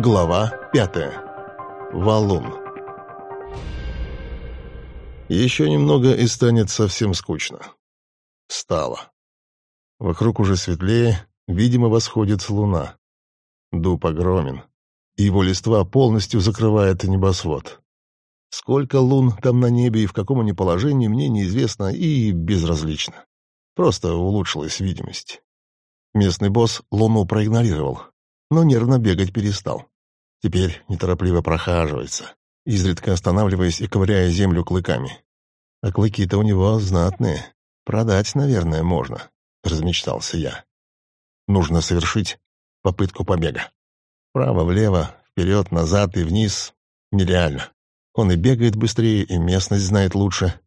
Глава пятая. Валун. Еще немного и станет совсем скучно. Стало. Вокруг уже светлее, видимо, восходит луна. Дуб огромен. Его листва полностью закрывает небосвод. Сколько лун там на небе и в каком они положении, мне неизвестно и безразлично. Просто улучшилась видимость. Местный босс луну проигнорировал, но нервно бегать перестал. Теперь неторопливо прохаживается, изредка останавливаясь и ковыряя землю клыками. А клыки-то у него знатные. Продать, наверное, можно, — размечтался я. Нужно совершить попытку побега. Вправо-влево, вперед, назад и вниз — нереально. Он и бегает быстрее, и местность знает лучше.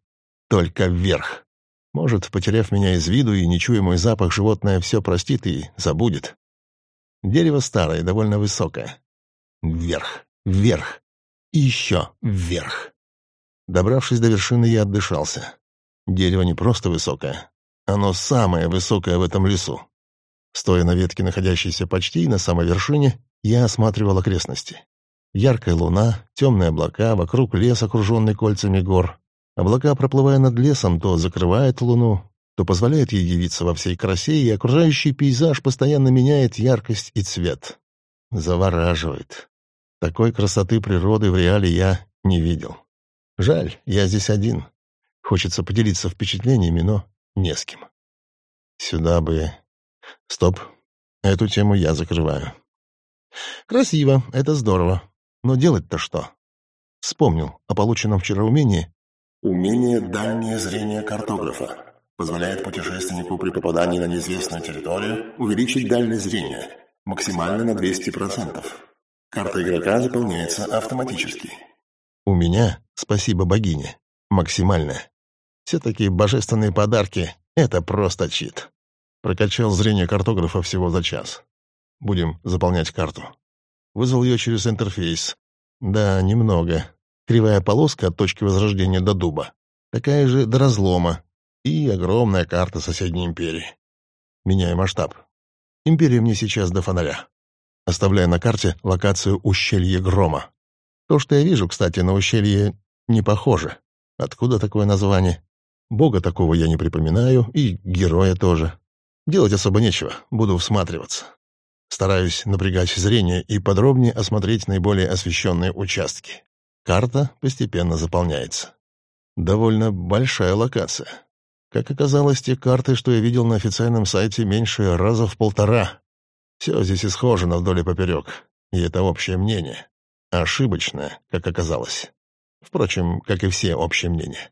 Только вверх. Может, потеряв меня из виду и не мой запах, животное все простит и забудет. Дерево старое, довольно высокое. Вверх, вверх и еще вверх. Добравшись до вершины, я отдышался. Дерево не просто высокое. Оно самое высокое в этом лесу. Стоя на ветке, находящейся почти на самой вершине, я осматривал окрестности. Яркая луна, темные облака, вокруг лес, окруженный кольцами гор. Облака, проплывая над лесом, то закрывают луну, то позволяет ей явиться во всей красе, и окружающий пейзаж постоянно меняет яркость и цвет. Завораживает. Такой красоты природы в реале я не видел. Жаль, я здесь один. Хочется поделиться впечатлениями, но не с кем. Сюда бы... Стоп. Эту тему я закрываю. Красиво, это здорово. Но делать-то что? Вспомнил о полученном вчера умении. Умение «Дальнее зрение картографа» позволяет путешественнику при попадании на неизвестную территорию увеличить дальнее зрение максимально на 200%. Карта игрока заполняется автоматически. У меня, спасибо богине, максимально. Все такие божественные подарки — это просто чит. Прокачал зрение картографа всего за час. Будем заполнять карту. Вызвал ее через интерфейс. Да, немного. Кривая полоска от точки возрождения до дуба. Такая же до разлома, и огромная карта соседней империи. Меняю масштаб. Империя мне сейчас до фонаря. Оставляю на карте локацию ущелье Грома. То, что я вижу, кстати, на ущелье не похоже. Откуда такое название? Бога такого я не припоминаю, и героя тоже. Делать особо нечего, буду всматриваться. Стараюсь напрягать зрение и подробнее осмотреть наиболее освещенные участки. Карта постепенно заполняется. Довольно большая локация. Как оказалось, те карты, что я видел на официальном сайте, меньше раза в полтора. Все здесь исхожено вдоль и поперек, и это общее мнение. Ошибочное, как оказалось. Впрочем, как и все общие мнения.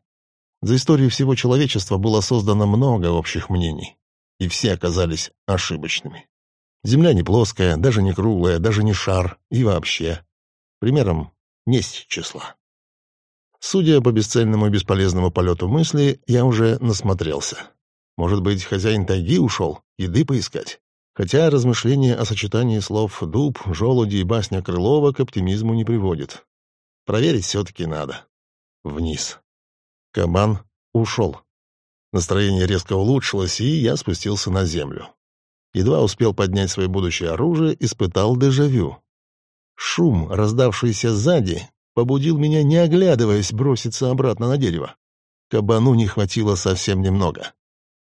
За историю всего человечества было создано много общих мнений, и все оказались ошибочными. Земля не плоская, даже не круглая, даже не шар, и вообще. Примером несть числа. Судя по бесцельному и бесполезному полету мысли, я уже насмотрелся. Может быть, хозяин тайги ушел, еды поискать? Хотя размышления о сочетании слов «дуб», «желуди» и «басня Крылова» к оптимизму не приводит. Проверить все-таки надо. Вниз. Кабан ушел. Настроение резко улучшилось, и я спустился на землю. Едва успел поднять свое будущее оружие, испытал дежавю. Шум, раздавшийся сзади, побудил меня, не оглядываясь, броситься обратно на дерево. Кабану не хватило совсем немного.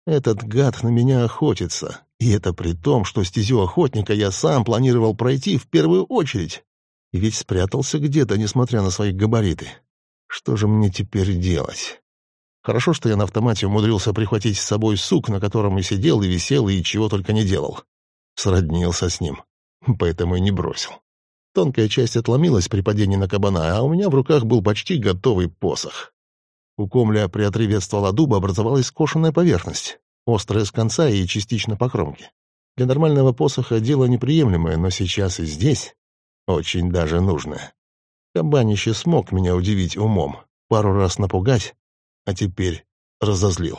Этот гад на меня охотится, и это при том, что стезю охотника я сам планировал пройти в первую очередь. Ведь спрятался где-то, несмотря на свои габариты. Что же мне теперь делать? Хорошо, что я на автомате умудрился прихватить с собой сук, на котором и сидел, и висел, и чего только не делал. Сроднился с ним, поэтому и не бросил. Тонкая часть отломилась при падении на кабана, а у меня в руках был почти готовый посох. У комля при отрыве от ствола дуба образовалась скошенная поверхность, острая с конца и частично по кромке. Для нормального посоха дело неприемлемое, но сейчас и здесь очень даже нужное. Кабанище смог меня удивить умом, пару раз напугать, а теперь разозлил.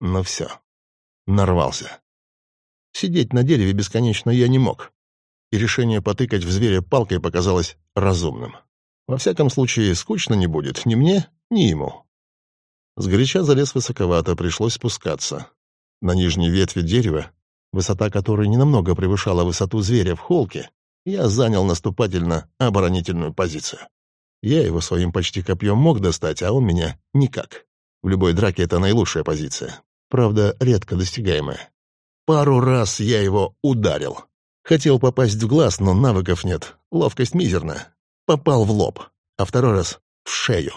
Но все, нарвался. Сидеть на дереве бесконечно я не мог и решение потыкать в зверя палкой показалось разумным. Во всяком случае, скучно не будет ни мне, ни ему. Сгоряча залез высоковато, пришлось спускаться. На нижней ветви дерева, высота которой ненамного превышала высоту зверя в холке, я занял наступательно-оборонительную позицию. Я его своим почти копьем мог достать, а он меня никак. В любой драке это наилучшая позиция. Правда, редко достигаемая. Пару раз я его ударил. Хотел попасть в глаз, но навыков нет. Ловкость мизерна. Попал в лоб. А второй раз — в шею.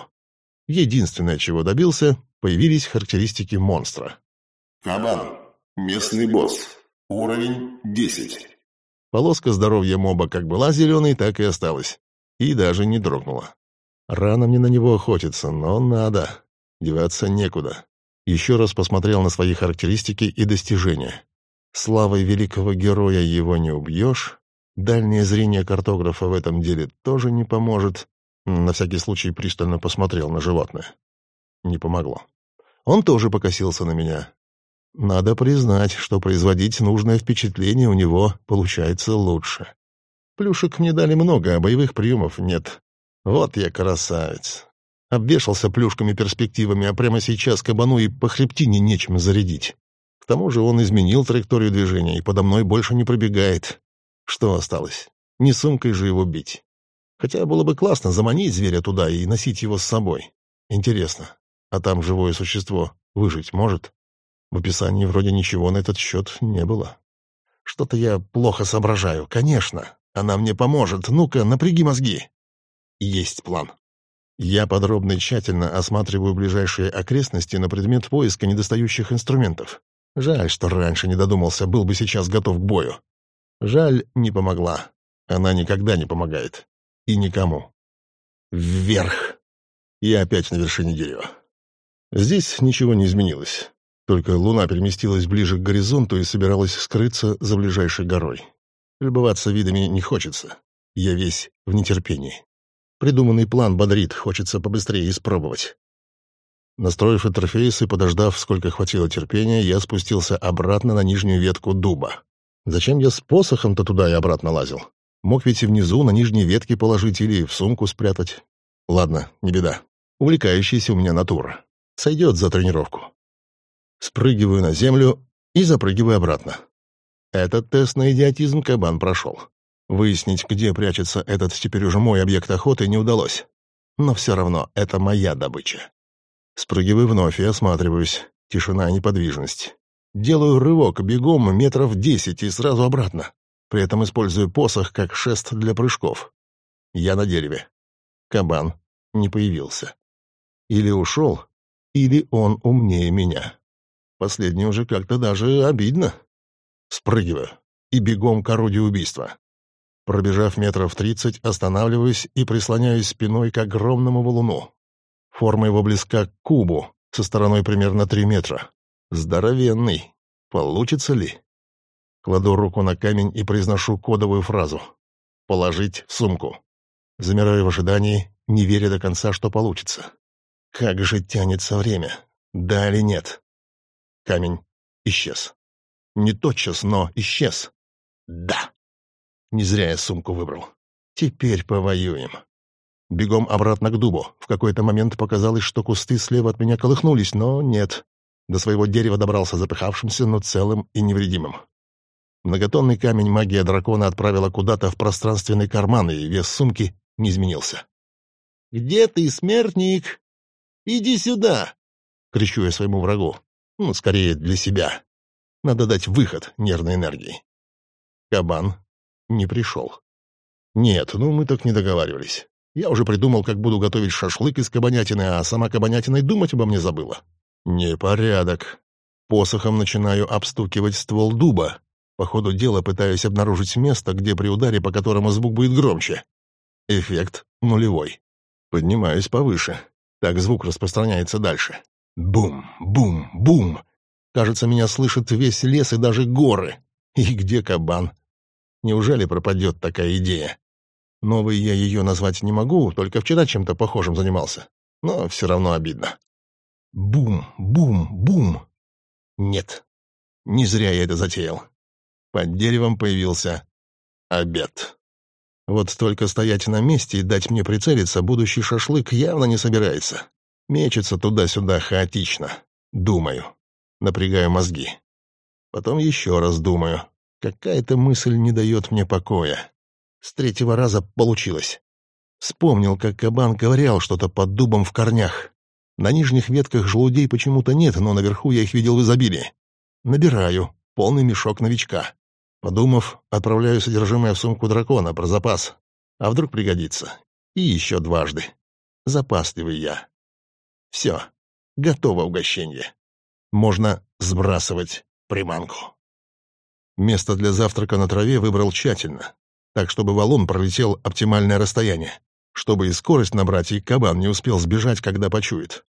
Единственное, чего добился, появились характеристики монстра. Кабан. Местный босс. Уровень 10. Полоска здоровья моба как была зеленой, так и осталась. И даже не дрогнула. Рано мне на него охотиться, но надо. Деваться некуда. Еще раз посмотрел на свои характеристики и достижения. Славой великого героя его не убьешь. Дальнее зрение картографа в этом деле тоже не поможет. На всякий случай пристально посмотрел на животное. Не помогло. Он тоже покосился на меня. Надо признать, что производить нужное впечатление у него получается лучше. Плюшек мне дали много, а боевых приемов нет. Вот я красавец. Обвешался плюшками-перспективами, а прямо сейчас кабану и по хребтине нечем зарядить. К тому же он изменил траекторию движения и подо мной больше не пробегает. Что осталось? Не сумкой же его бить. Хотя было бы классно заманить зверя туда и носить его с собой. Интересно, а там живое существо выжить может? В описании вроде ничего на этот счет не было. Что-то я плохо соображаю. Конечно, она мне поможет. Ну-ка, напряги мозги. Есть план. Я подробно и тщательно осматриваю ближайшие окрестности на предмет поиска недостающих инструментов. Жаль, что раньше не додумался, был бы сейчас готов к бою. Жаль, не помогла. Она никогда не помогает. И никому. Вверх. Я опять на вершине дерева. Здесь ничего не изменилось. Только луна переместилась ближе к горизонту и собиралась скрыться за ближайшей горой. Любоваться видами не хочется. Я весь в нетерпении. Придуманный план бодрит, хочется побыстрее испробовать. Настроив интерфейс и подождав, сколько хватило терпения, я спустился обратно на нижнюю ветку дуба. Зачем я с посохом-то туда и обратно лазил? Мог ведь и внизу на нижние ветки положить или в сумку спрятать. Ладно, не беда. Увлекающаяся у меня натура. Сойдет за тренировку. Спрыгиваю на землю и запрыгиваю обратно. Этот тест на идиотизм кабан прошел. Выяснить, где прячется этот теперь уже мой объект охоты, не удалось. Но все равно это моя добыча. Спрыгиваю вновь и осматриваюсь. Тишина и неподвижность. Делаю рывок бегом метров десять и сразу обратно. При этом использую посох как шест для прыжков. Я на дереве. Кабан не появился. Или ушел, или он умнее меня. Последнее уже как-то даже обидно. Спрыгиваю и бегом к орудию убийства. Пробежав метров тридцать, останавливаюсь и прислоняюсь спиной к огромному валуну. Форма его близка к кубу, со стороной примерно три метра. Здоровенный. Получится ли? Кладу руку на камень и произношу кодовую фразу. «Положить в сумку». Замираю в ожидании, не веря до конца, что получится. Как же тянется время. Да или нет? Камень исчез. Не тотчас, но исчез. Да. Не зря я сумку выбрал. Теперь повоюем. Бегом обратно к дубу. В какой-то момент показалось, что кусты слева от меня колыхнулись, но нет. До своего дерева добрался запыхавшимся, но целым и невредимым. Многотонный камень магия дракона отправила куда-то в пространственный карман, и вес сумки не изменился. «Где ты, смертник? Иди сюда!» — кричу я своему врагу. Ну, скорее, для себя. Надо дать выход нервной энергии. Кабан не пришел. Нет, ну мы так не договаривались. Я уже придумал, как буду готовить шашлык из кабанятины, а сама кабанятина и думать обо мне забыла. Непорядок. Посохом начинаю обстукивать ствол дуба. По ходу дела пытаюсь обнаружить место, где при ударе, по которому звук будет громче. Эффект нулевой. Поднимаюсь повыше. Так звук распространяется дальше. Бум, бум, бум. Кажется, меня слышит весь лес и даже горы. И где кабан? Неужели пропадет такая идея? Новой я ее назвать не могу, только вчера чем-то похожим занимался. Но все равно обидно. Бум, бум, бум. Нет, не зря я это затеял. Под деревом появился обед. Вот только стоять на месте и дать мне прицелиться будущий шашлык явно не собирается. Мечется туда-сюда хаотично. Думаю. Напрягаю мозги. Потом еще раз думаю. Какая-то мысль не дает мне покоя. С третьего раза получилось. Вспомнил, как кабан ковырял что-то под дубом в корнях. На нижних ветках желудей почему-то нет, но наверху я их видел в изобилии. Набираю. Полный мешок новичка. Подумав, отправляю содержимое в сумку дракона про запас. А вдруг пригодится. И еще дважды. Запасливый я. Все. Готово угощение. Можно сбрасывать приманку. Место для завтрака на траве выбрал тщательно, так чтобы валун пролетел оптимальное расстояние, чтобы и скорость набрать, и кабан не успел сбежать, когда почует.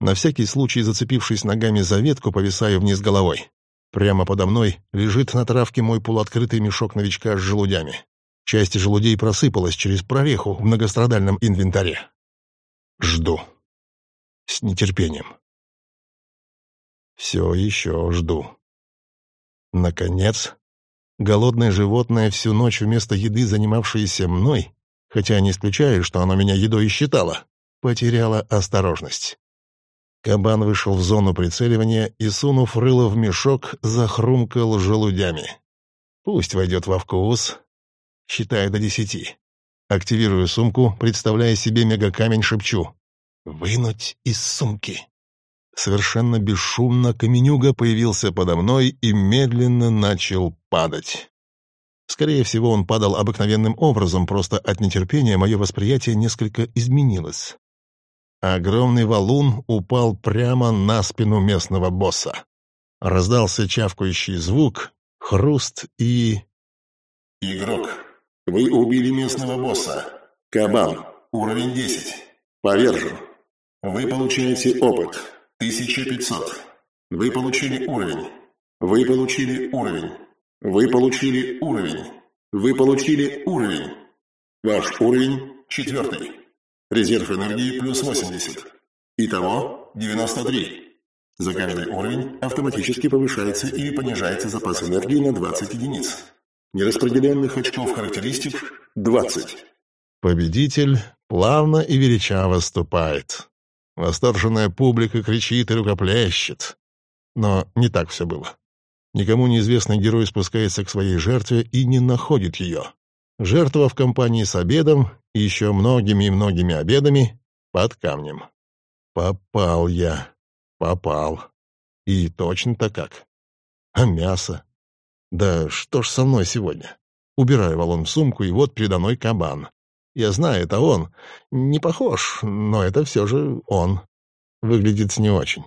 На всякий случай, зацепившись ногами за ветку, повисаю вниз головой. Прямо подо мной лежит на травке мой полуоткрытый мешок новичка с желудями. Часть желудей просыпалась через прореху в многострадальном инвентаре. Жду. С нетерпением. Все еще жду. Наконец, голодное животное, всю ночь вместо еды занимавшееся мной, хотя не исключаю, что оно меня едой считало, потеряло осторожность. Кабан вышел в зону прицеливания и, сунув рыло в мешок, захрумкал желудями. Пусть войдет во вкус. Считаю до десяти. Активирую сумку, представляя себе мегакамень, шепчу. «Вынуть из сумки». Совершенно бесшумно Каменюга появился подо мной и медленно начал падать. Скорее всего, он падал обыкновенным образом, просто от нетерпения мое восприятие несколько изменилось. Огромный валун упал прямо на спину местного босса. Раздался чавкающий звук, хруст и... Игрок, вы убили местного босса. Кабан, уровень 10. Повержен. Вы получаете опыт. 1500. Вы получили уровень. Вы получили уровень. Вы получили уровень. Вы получили уровень. Ваш уровень четвертый. Резерв энергии плюс 80. Итого 93. За каждый уровень автоматически повышается или понижается запас энергии на 20 единиц. Нераспределенных очков характеристик 20. Победитель плавно и величаво ступает. Восторженная публика кричит и рукоплещет. Но не так все было. Никому неизвестный герой спускается к своей жертве и не находит ее. Жертва в компании с обедом и еще многими и многими обедами под камнем. Попал я. Попал. И точно-то как. А мясо? Да что ж со мной сегодня? Убираю валон в сумку, и вот передо мной кабан. Я знаю, это он. Не похож, но это все же он. Выглядит не очень.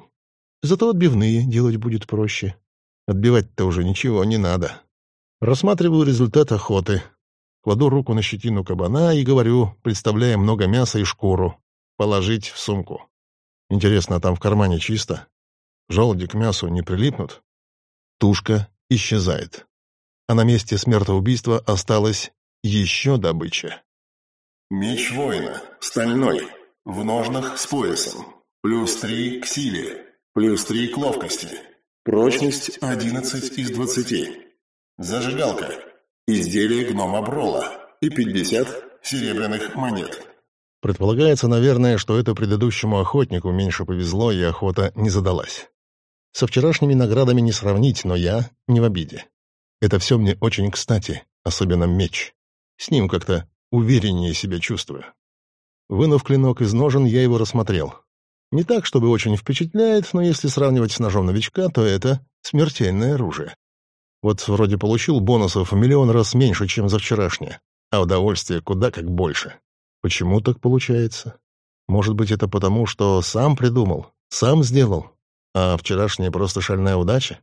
Зато отбивные делать будет проще. Отбивать-то уже ничего не надо. Рассматриваю результат охоты. Кладу руку на щетину кабана и говорю, представляя много мяса и шкуру. Положить в сумку. Интересно, а там в кармане чисто? Желуди к мясу не прилипнут? Тушка исчезает. А на месте смертоубийства осталась еще добыча. Меч воина. Стальной. В ножнах с поясом. Плюс три к силе. Плюс три к ловкости. Прочность 11 из 20. Зажигалка. Изделие гнома Брола и 50 серебряных монет. Предполагается, наверное, что это предыдущему охотнику меньше повезло, и охота не задалась. Со вчерашними наградами не сравнить, но я не в обиде. Это все мне очень кстати, особенно меч. С ним как-то увереннее себя чувствую. Вынув клинок из ножен, я его рассмотрел. Не так, чтобы очень впечатляет, но если сравнивать с ножом новичка, то это смертельное оружие. Вот вроде получил бонусов в миллион раз меньше, чем за вчерашнее, а удовольствие куда как больше. Почему так получается? Может быть, это потому, что сам придумал, сам сделал, а вчерашнее просто шальная удача?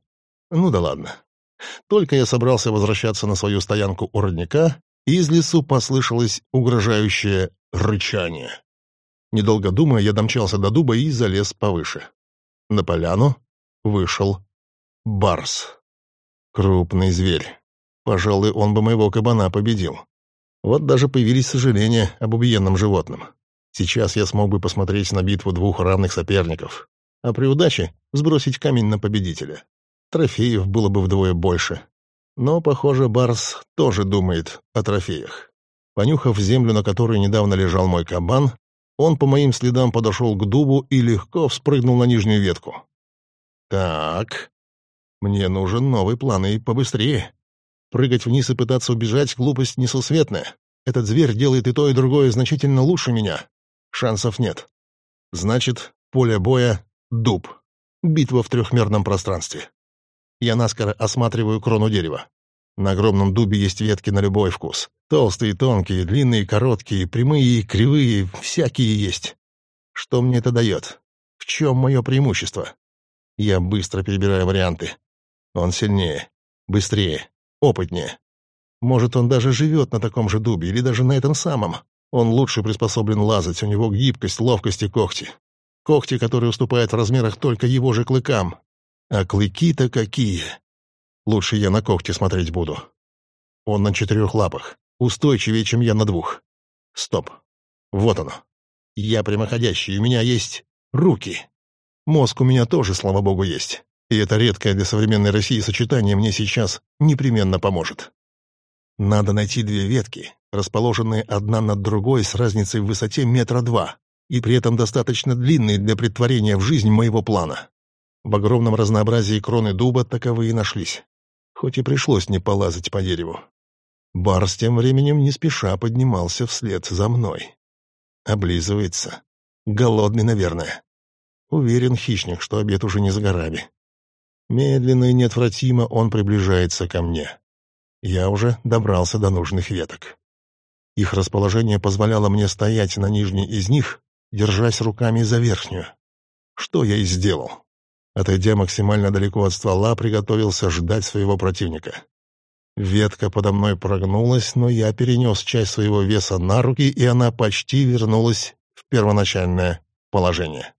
Ну да ладно. Только я собрался возвращаться на свою стоянку у родника, из лесу послышалось угрожающее рычание. Недолго думая, я домчался до дуба и залез повыше. На поляну вышел барс. Крупный зверь. Пожалуй, он бы моего кабана победил. Вот даже появились сожаления об убиенном животном. Сейчас я смог бы посмотреть на битву двух равных соперников, а при удаче сбросить камень на победителя. Трофеев было бы вдвое больше. Но, похоже, Барс тоже думает о трофеях. Понюхав землю, на которой недавно лежал мой кабан, он по моим следам подошел к дубу и легко вспрыгнул на нижнюю ветку. Так, мне нужен новый план и побыстрее. Прыгать вниз и пытаться убежать — глупость несусветная. Этот зверь делает и то, и другое значительно лучше меня. Шансов нет. Значит, поле боя — дуб. Битва в трехмерном пространстве. Я наскоро осматриваю крону дерева. На огромном дубе есть ветки на любой вкус. Толстые, тонкие, длинные, короткие, прямые, кривые, всякие есть. Что мне это дает? В чем мое преимущество? Я быстро перебираю варианты. Он сильнее, быстрее, опытнее. Может, он даже живет на таком же дубе или даже на этом самом. Он лучше приспособлен лазать, у него гибкость, ловкость и когти. Когти, которые уступают в размерах только его же клыкам. А клыки-то какие! Лучше я на когти смотреть буду. Он на четырех лапах, устойчивее, чем я на двух. Стоп. Вот оно. Я прямоходящий, у меня есть руки. Мозг у меня тоже, слава богу, есть. И это редкое для современной России сочетание мне сейчас непременно поможет. Надо найти две ветки, расположенные одна над другой с разницей в высоте метра два, и при этом достаточно длинные для притворения в жизнь моего плана. В огромном разнообразии кроны дуба таковые нашлись хоть и пришлось не полазать по дереву. Барс тем временем не спеша поднимался вслед за мной. Облизывается. Голодный, наверное. Уверен хищник, что обед уже не за горами. Медленно и неотвратимо он приближается ко мне. Я уже добрался до нужных веток. Их расположение позволяло мне стоять на нижней из них, держась руками за верхнюю. Что я и сделал. Отойдя максимально далеко от ствола, приготовился ждать своего противника. Ветка подо мной прогнулась, но я перенес часть своего веса на руки, и она почти вернулась в первоначальное положение.